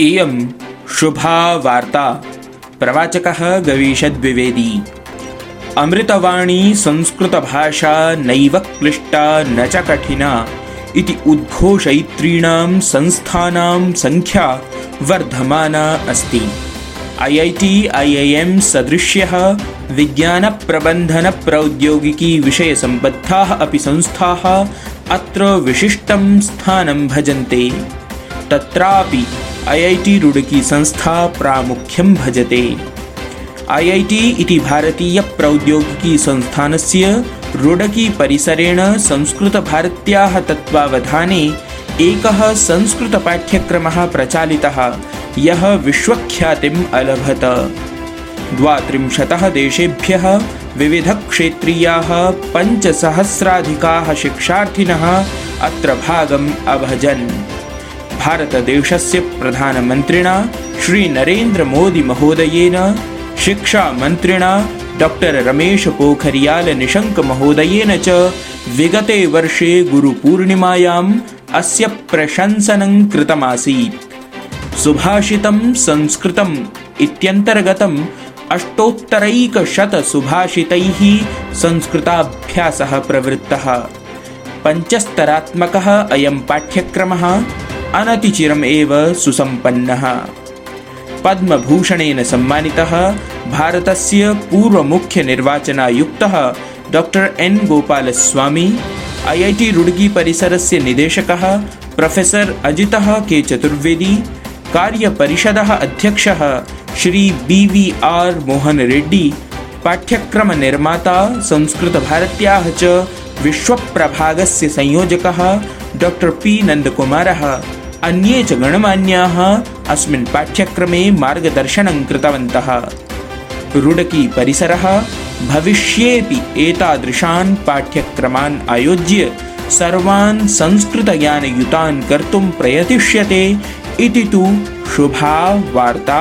इयं शुभा वार्ता प्रवाचकः गवीषद्विवेदी अमृतवाणी संस्कृतभाषा नैव क्लिष्टा न च कठिना इति उद्घोषयित्रीणां संस्थानां सङ्ख्या वर्धमाना अस्ति। I I T I I M सदृश्यः विज्ञानप्रबन्धनप्रौद्योगिकीविषयसम्बद्धाः अपि संस्थाः अत्र विशिष्टं स्थानं भजन्ते। तत्रापि ऐ रुडकी संस्था प्रामुख्यं भजते। ऐ इति भारतीयप्रौद्योगिकीसंस्थानस्य रुडकीपरिसरेण संस्कृतभारत्याः तत्त्वावधाने एकः संस्कृतपाठ्यक्रमः प्रचालितः यः विश्वख्यातिम् अलभत। द्वात्रिंशतः देशेभ्यः विविधक्षेत्रीयाः पञ्चसहस्राधिकाः शिक्षार्थिनः अत्र भागम् अभजन् भारतदेशस्य प्रधानमन्त्रिणा श्रीनरेन्द्रमोदिमहोदयेन शिक्षामन्त्रिणा डाक्टर् रमेशपोखरियालनिशङ्कमहोदयेन च विगते वर्षे गुरुपूर्णिमायाम् अस्य प्रशंसनं कृतमासीत्। सुभाषितं संस्कृतम् इत्यन्तर्गतम् अष्टोत्तरैकशतसुभाषितैः संस्कृताभ्यासः प्रवृत्तः। पञ्चस्तरात्मकः अयं पाठ्यक्रमः अनतिचिरम् एव सुसम्पन्नः। पद्मभूषणेन सम्मानितः भारतस्य पूर्वमुख्यनिर्वाचनायुक्तः doctor N Gopalaswami I I T रुड्गीपरिसरस्य निदेशकः प्रोफेसर् अजितः के चतुर्वेदी, कार्यपरिषदः अध्यक्षः Shri B V R Mohan Reddy पाठ्यक्रमनिर्माता संस्कृतभारत्याः च विश्वप्रभागस्य संयोजकः डाक्टर् पि नन्दकुमारः अन्ये च गणमान्याः अस्मिन् पाठ्यक्रमे मार्गदर्शनं कृतवन्तः। रुडकीपरिसरः भविष्येऽपि एतादृशान् पाठ्यक्रमान् आयोज्य सर्वान् संस्कृतज्ञानयुतान् कर्तुं प्रयतिष्यते इति तु शुभा वार्ता